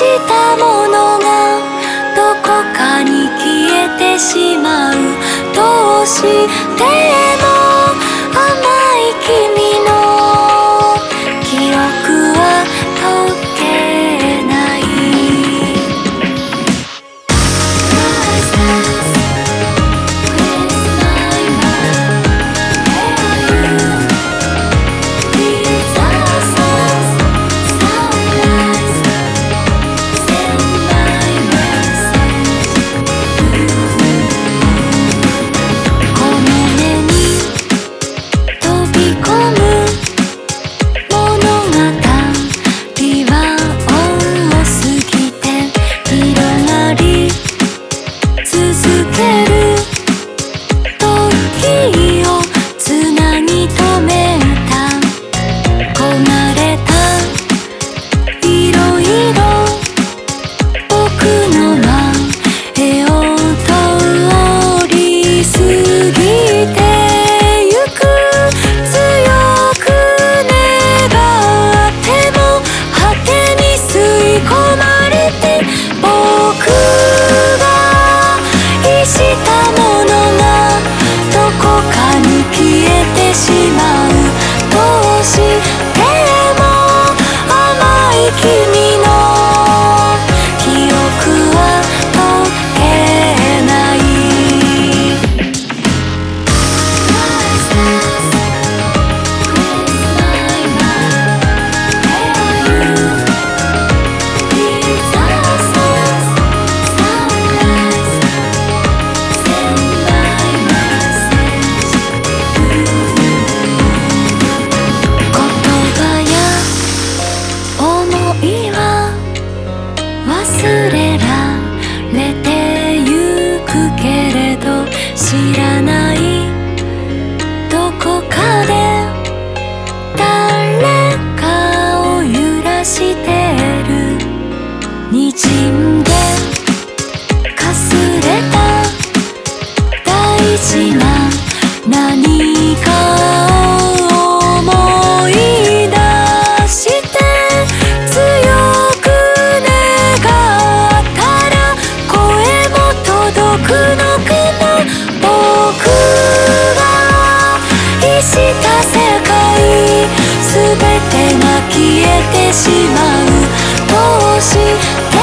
したものがどこかに消えてしまう。どうし did 何かを思い出して強く願ったら声も届くのかな僕が愛した世界全てが消えてしまうどして